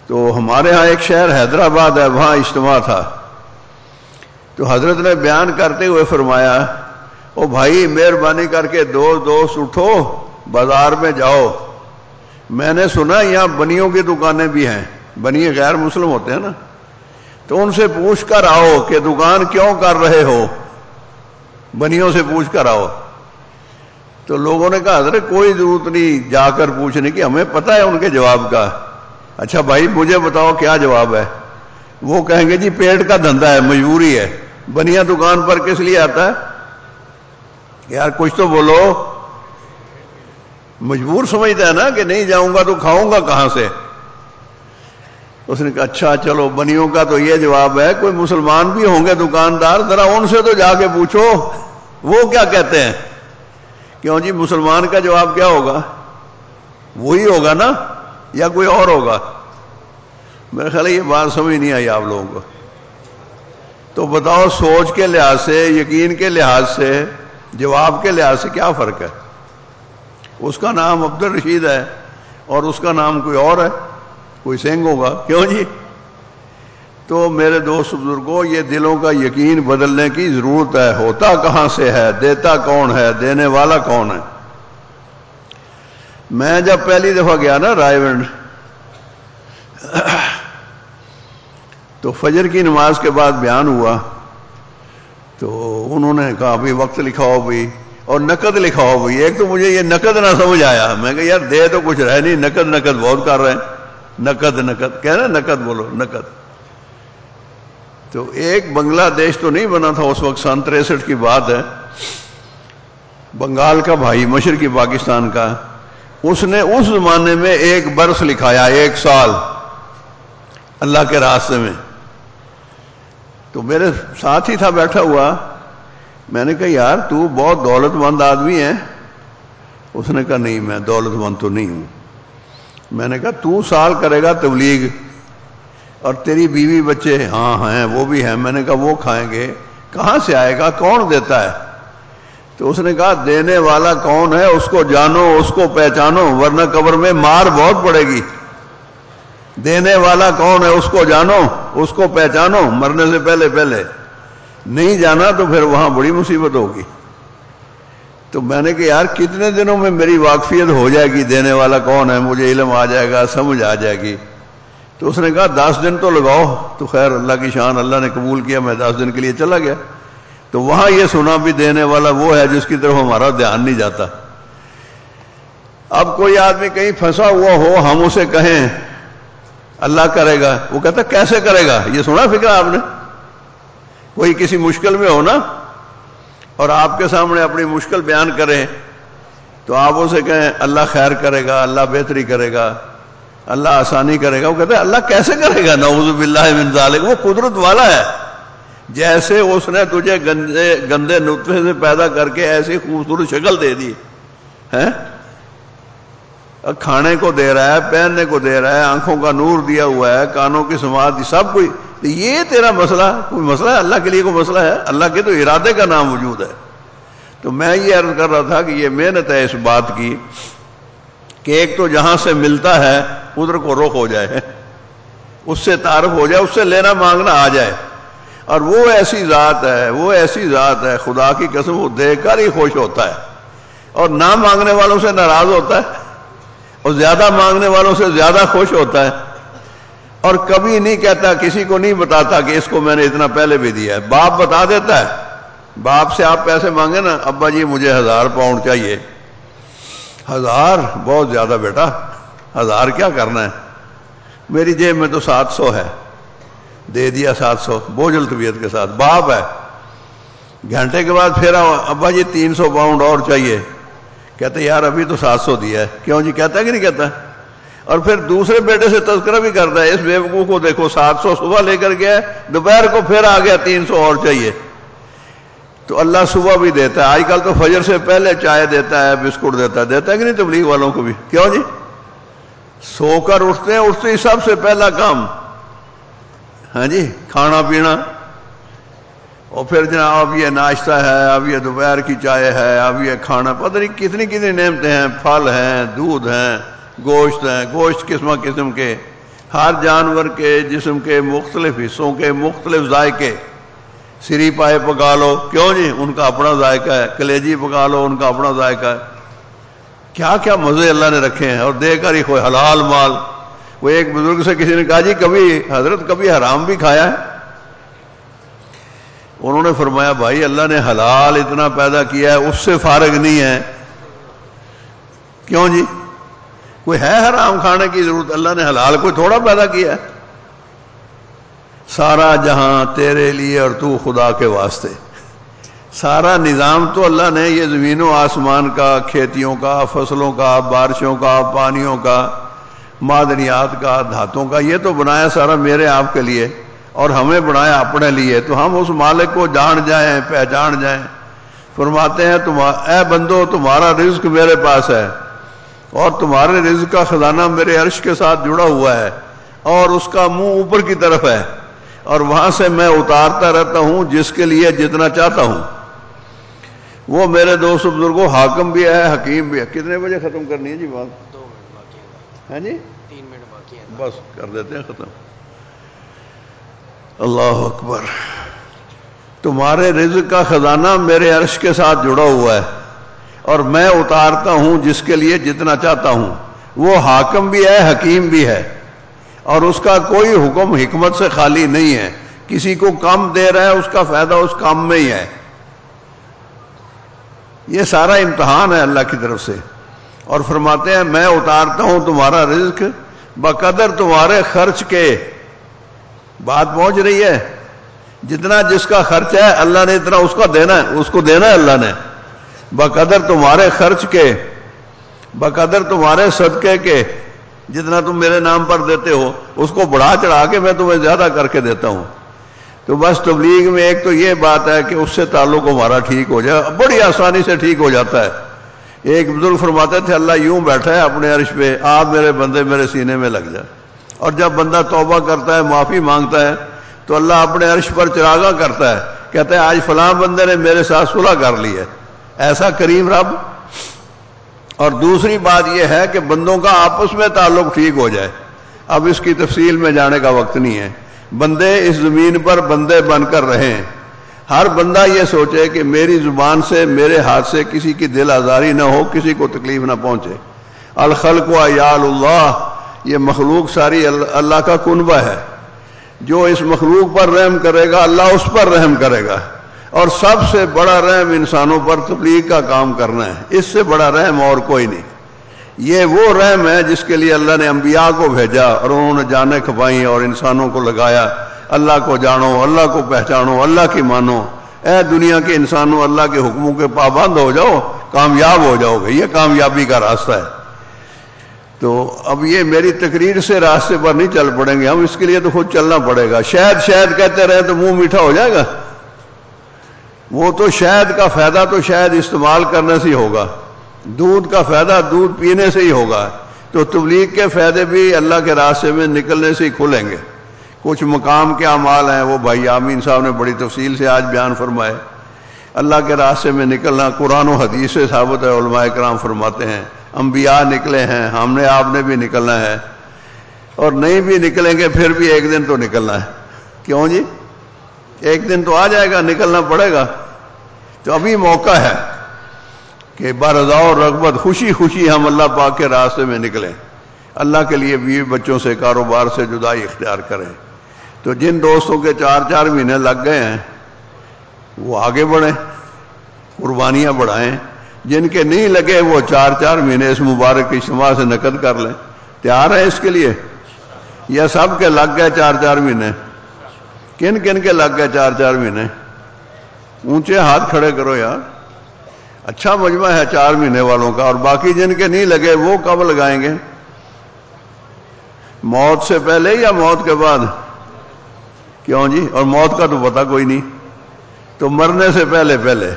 تو ہمارے ہاں ایک شہر حیدرآباد ہے، وہاں اجتماع تھا۔ تو حضرت نے بیان کرتے ہوئے فرمایا، او بھائی، مہربانی کر کے دوست دوست اٹھو، بازار میں جاؤ۔ میں نے سنا یہاں بنیوں کی دکانیں بھی ہیں۔ بنی غیر مسلم ہوتے ہیں نا۔ تو ان سے پوچھ کر آؤ کہ دکان کیوں کر رہے ہو؟ بنیوں سے پوچھ کر آؤ۔ تو لوگوں نے کہا، حضرت، کوئی ضرورت نہیں جا کر پوچھنے کی، ہمیں پتا ہے ان کے جواب کا۔ اچھا بھائی، مجھے بتاؤ کیا جواب ہے؟ وہ کہیں گے جی پیٹ کا دھندا ہے، مجبوری ہے۔ بنیا دکان پر کس لیے آتا ہے؟ یار، کچھ تو بولو۔ مجبور سمجھتا ہے نا کہ نہیں جاؤں گا تو کھاؤں گا کہاں سے؟ اس نے کہا اچھا چلو، بنیوں کا تو یہ جواب ہے، کوئی مسلمان بھی ہوں گے دکاندار، ذرا ان سے تو جا کے پوچھو۔ وہ کیا کہتے ہیں؟ کیوں جی مسلمان کا جواب کیا ہوگا؟ وہی ہوگا نا، یا کوئی اور ہوگا؟ میرے خیال یہ بات سمجھ نہیں آئی آپ لوگوں کو۔ تو بتاؤ، سوچ کے لحاظ سے، یقین کے لحاظ سے، جواب کے لحاظ سے کیا فرق ہے؟ اس کا نام عبد الرشید ہے اور اس کا نام کوئی اور ہے؟ کوئی سنگ ہوگا؟ کیوں جی؟ تو میرے دوست بزرگوں یہ دلوں کا یقین بدلنے کی ضرورت ہے۔ ہوتا کہاں سے ہے؟ دیتا کون ہے؟ دینے والا کون ہے؟ میں جب پہلی دفعہ گیا نا رائے ونڈ تو فجر کی نماز کے بعد بیان ہوا۔ تو انہوں نے کہا بھی وقت لکھا ہو بھی اور نقد لکھا ہو بھی ایک تو مجھے یہ نقد نہ سمجھ آیا۔ میں کہ یار، دے تو کچھ رہ نہیں، نقد نقد بہت کر رہے ہیں۔ نقد نقد، کہہ رہے نقد بولو، نقد۔ تو ایک بنگلہ دیش تو نہیں بنا تھا، اس وقت سن تریسٹھ کی بات ہے۔ بنگال کا بھائی مشرقی پاکستان کا۔ اس نے اس زمانے میں ایک برس لکھایا، ایک سال۔ اللہ کے راستے میں۔ تو میرے ساتھ ہی تھا بیٹھا ہوا میں نے کہا، یار، تو بہت دولت مند آدمی ہے. اس نے کہا، نہیں، میں دولت مند تو نہیں ہوں. میں نے کہا، تو سال کرے گا تبلیغ اور تیری بیوی بچے ہاں ہیں، وہ بھی ہیں. میں نے کہا، وہ کھائیں گے؟ کہاں سے آئے گا؟ کون دیتا ہے؟ تو اس نے کہا، دینے والا کون ہے؟ اس کو جانو، اس کو پہچانو، ورنہ قبر میں مار بہت پڑے گی. دینے والا کون ہے؟ اس کو جانو، اس کو پہچانو، مرنے سے پہلے پہلے. نہیں جانا تو پھر وہاں بڑی مصیبت ہوگی۔ تو میں نے کہا، یار، کتنے دنوں میں میری واقفیت ہو جائے گی؟ دینے والا کون ہے؟ مجھے علم آ جائے گا، سمجھ آ جائے گی۔ تو اس نے کہا، دس دن تو لگاؤ۔ تو خیر، اللہ کی شان، اللہ نے قبول کیا، میں دس دن کے لیے چلا گیا۔ تو وہاں یہ سنا بھی دینے والا وہ ہے جس کی طرف ہمارا دھیان نہیں جاتا۔ اب کوئی آدمی کہیں پھنسا ہوا ہو، ہم اسے کہیں، اللہ کرے گا۔ وہ کہتا، کیسے کرے گا؟ یہ سنا فکر آپ نے؟ کوئی کسی مشکل میں ہو نا اور آپ کے سامنے اپنی مشکل بیان کرے تو آپ اسے کہیں اللہ خیر کرے گا، اللہ بہتری کرے گا، اللہ آسانی کرے گا۔ وہ کہتے ہیں، اللہ کیسے کرے گا؟ نعوذ باللہ من ذالک۔ وہ قدرت والا ہے۔ جیسے اس نے تجھے گندے گندے نطفے سے پیدا کر کے ایسی خوبصورت شکل دے دی ہے کھانے کو دے رہا ہے، پہننے کو دے رہا ہے، آنکھوں کا نور دیا ہوا ہے، کانوں کی سماعت سب کوئی یہ تیرا مسئلہ کوئی مسئلہ ہے؟ اللہ کے لیے کوئی مسئلہ ہے؟ اللہ کے تو ارادے کا نام وجود ہے۔ تو میں یہ عرض کر رہا تھا کہ یہ محنت ہے اس بات کی کہ ایک تو جہاں سے ملتا ہے، ادھر کو رخ ہو جائے۔ اس سے تعارف ہو جائے، اس سے لینا مانگنا آ جائے۔ اور وہ ایسی ذات ہے، وہ ایسی ذات ہے، خدا کی قسم وہ دیکھ کر ہی خوش ہوتا ہے۔ اور نہ مانگنے والوں سے ناراض ہوتا ہے، اور زیادہ مانگنے والوں سے زیادہ خوش ہوتا ہے۔ اور کبھی نہیں کہتا، کسی کو نہیں بتاتا کہ اس کو میں نے اتنا پہلے بھی دیا ہے۔ باپ بتا دیتا ہے۔ باپ سے آپ پیسے مانگے نا، ابا جی مجھے ہزار پاؤنڈ چاہیے۔ ہزار؟ بہت زیادہ بیٹا۔ ہزار کیا کرنا ہے؟ میری جیب میں تو سات سو ہے۔ دے دیا سات سو۔ بوجھل طبیعت کے ساتھ۔ باپ ہے۔ گھنٹے کے بعد پھر ابا جی تین سو پاؤنڈ اور چاہیے۔ کہتے، یار ابھی تو سات سو دیا ہے۔ کیوں جی؟ کہتا ہے کہ نہیں کہتا؟ اور پھر دوسرے بیٹے سے تذکرہ بھی کرتا ہے، اس بیوقوف کو دیکھو، سات سو صبح لے کر گیا، دوپہر کو پھر آ گیا، تین سو اور چاہیے۔ تو اللہ صبح بھی دیتا ہے۔ آج کل تو فجر سے پہلے چائے دیتا ہے، بسکٹ دیتا ہے دیتا ہے کہ نہیں تبلیغ والوں کو بھی؟ کیوں جی؟ سو کر اٹھتے ہیں، اٹھتے ہی سب سے پہلا کام۔ ہاں جی کھانا پینا۔ اور پھر جناب، اب یہ ناشتہ ہے، اب یہ دوپہر کی چائے ہے، اب یہ کھانا، پتہ نہیں کتنی کتنی نعمتیں ہیں، پھل ہیں، دودھ ہیں۔ گوشت ہیں گوشت قسم قسم کے، ہر جانور کے جسم کے مختلف حصوں کے، مختلف ذائقے۔ سری پائے پکا لو، کیوں جی؟ ان کا اپنا ذائقہ ہے، کلیجی پکا لو، ان کا اپنا ذائقہ ہے۔ کیا کیا مزے اللہ نے رکھے ہیں اور دے کر ہی کوئی حلال مال۔ وہ ایک بزرگ سے کسی نے کہا جی کبھی حضرت کبھی حرام بھی کھایا ہے؟ انہوں نے فرمایا، بھائی اللہ نے حلال اتنا پیدا کیا ہے، اس سے فارغ نہیں ہے۔ کیوں جی؟ کوئی ہے حرام کھانے کی ضرورت؟ اللہ نے حلال کوئی تھوڑا پیدا کیا ہے؟ سارا جہاں تیرے لیے اور تو خدا کے واسطے۔ سارا نظام تو اللہ نے یہ زمین و آسمان کا، کھیتیوں کا، فصلوں کا، بارشوں کا، پانیوں کا، معدنیات کا، دھاتوں کا، یہ تو بنایا سارا میرے آپ کے لیے اور ہمیں بنایا اپنے لیے۔ تو ہم اس مالک کو جان جائیں، پہچان جائیں۔ فرماتے ہیں تم اے بندو، تمہارا رزق میرے پاس ہے۔ اور تمہارے رزق کا خزانہ میرے عرش کے ساتھ جڑا ہوا ہے اور اس کا منہ اوپر کی طرف ہے اور وہاں سے میں اتارتا رہتا ہوں جس کے لیے جتنا چاہتا ہوں۔ وہ میرے دوست بزرگوں حاکم بھی ہے حکیم بھی ہے۔ کتنے بجے ختم کرنی ہے جی بات؟ دو منٹ باقی ہے جی؟ تین منٹ باقی ہے بس کر دیتے ہیں ختم۔ اللہ اکبر۔ تمہارے رزق کا خزانہ میرے عرش کے ساتھ جڑا ہوا ہے۔ اور میں اتارتا ہوں جس کے لیے جتنا چاہتا ہوں۔ وہ حاکم بھی ہے، حکیم بھی ہے۔ اور اس کا کوئی حکم حکمت سے خالی نہیں ہے۔ کسی کو کم دے رہا ہے، اس کا فائدہ اس کام میں ہی ہے۔ یہ سارا امتحان ہے اللہ کی طرف سے۔ اور فرماتے ہیں، میں اتارتا ہوں تمہارا رزق بقدر تمہارے خرچ کے۔ بات پہنچ رہی ہے۔ جتنا جس کا خرچ ہے، اللہ نے اتنا اس کو دینا ہے، اس کو دینا ہے اللہ نے۔ بقدر تمہارے خرچ کے، بقدر تمہارے صدقے کے جتنا تم میرے نام پر دیتے ہو، اس کو بڑھا چڑھا کے میں تمہیں زیادہ کر کے دیتا ہوں۔ تو بس تبلیغ میں ایک تو یہ بات ہے کہ اس سے تعلق ہمارا ٹھیک ہو جائے، بڑی آسانی سے ٹھیک ہو جاتا ہے۔ ایک بزرگ فرماتے تھے، اللہ یوں بیٹھا ہے اپنے عرش پہ، آپ میرے بندے میرے سینے میں لگ جائے اور جب بندہ توبہ کرتا ہے، معافی مانگتا ہے، تو اللہ اپنے عرش پر چراغا کرتا ہے، کہتا ہے، آج فلاں بندے نے میرے ساتھ صلح کر لی ہے۔ ایسا کریم رب۔ اور دوسری بات یہ ہے کہ بندوں کا آپس میں تعلق ٹھیک ہو جائے۔ اب اس کی تفصیل میں جانے کا وقت نہیں ہے۔ بندے اس زمین پر بندے بن کر رہے ہر بندہ یہ سوچے کہ میری زبان سے، میرے ہاتھ سے کسی کی دل آزاری نہ ہو، کسی کو تکلیف نہ پہنچے۔ الخلق و یال اللہ، یہ مخلوق ساری اللہ کا کنبہ ہے۔ جو اس مخلوق پر رحم کرے گا، اللہ اس پر رحم کرے گا۔ اور سب سے بڑا رحم انسانوں پر تبلیغ کا کام کرنا ہے۔ اس سے بڑا رحم اور کوئی نہیں۔ یہ وہ رحم ہے جس کے لیے اللہ نے انبیاء کو بھیجا اور انہوں نے جانے کھپائی اور انسانوں کو لگایا۔ اللہ کو جانو، اللہ کو پہچانو، اللہ کی مانو۔ اے دنیا کے انسانوں، اللہ کے حکموں کے پابند ہو جاؤ، کامیاب ہو جاؤ گے یہ کامیابی کا راستہ ہے۔ تو اب یہ میری تقریر سے راستے پر نہیں چل پڑیں گے، ہم اس کے لیے تو خود چلنا پڑے گا۔ شاید شاید کہتے رہے تو منہ میٹھا ہو جائے گا۔ وہ تو شہد کا فائدہ تو شاید استعمال کرنے سے ہی ہوگا۔ دودھ کا فائدہ دودھ پینے سے ہی ہوگا۔ تو تبلیغ کے فائدے بھی اللہ کے راستے میں نکلنے سے ہی کھلیں گے۔ کچھ مقام کے اعمال ہیں، وہ بھائی آمین صاحب نے بڑی تفصیل سے آج بیان فرمائے۔ اللہ کے راستے میں نکلنا قرآن و حدیث سے ثابت ہے، علماء کرام فرماتے ہیں، انبیاء نکلے ہیں، ہم نے آپ نے بھی نکلنا ہے۔ اور نہیں بھی نکلیں گے، پھر بھی ایک دن تو نکلنا ہے۔ کیوں جی؟ ایک دن تو آ جائے گا، نکلنا پڑے گا۔ تو ابھی موقع ہے کہ برضا اور رغبت، خوشی خوشی ہم اللہ پاک کے راستے میں نکلیں۔ اللہ کے لیے بیوی بچوں سے، کاروبار سے جدائی اختیار کریں۔ تو جن دوستوں کے چار چار مہینے لگ گئے ہیں، وہ آگے بڑھیں، قربانیاں بڑھائیں۔ جن کے نہیں لگے، وہ چار چار مہینے اس مبارک اجتماع سے نقد کر لیں۔ تیار ہیں اس کے لیے؟ یا سب کے لگ گئے چار چار مہینے۔ کن کن کے لگ گئے چار چار مہینے؟ اونچے ہاتھ کھڑے کرو یار۔ اچھا مجمع ہے چار مہینے والوں کا، اور باقی جن کے نہیں لگے وہ کب لگائیں گے؟ موت سے پہلے یا موت کے بعد؟ کیوں جی؟ اور موت کا تو پتا کوئی نہیں۔ تو مرنے سے پہلے پہلے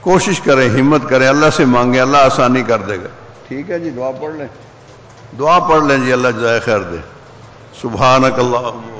کوشش کریں، ہمت کریں، اللہ سے مانگے اللہ آسانی کر دے گا۔ ٹھیک ہے جی دعا پڑھ لیں۔ دعا پڑھ لیں جی اللہ جزائے خیر دے۔ سبحانک اللہ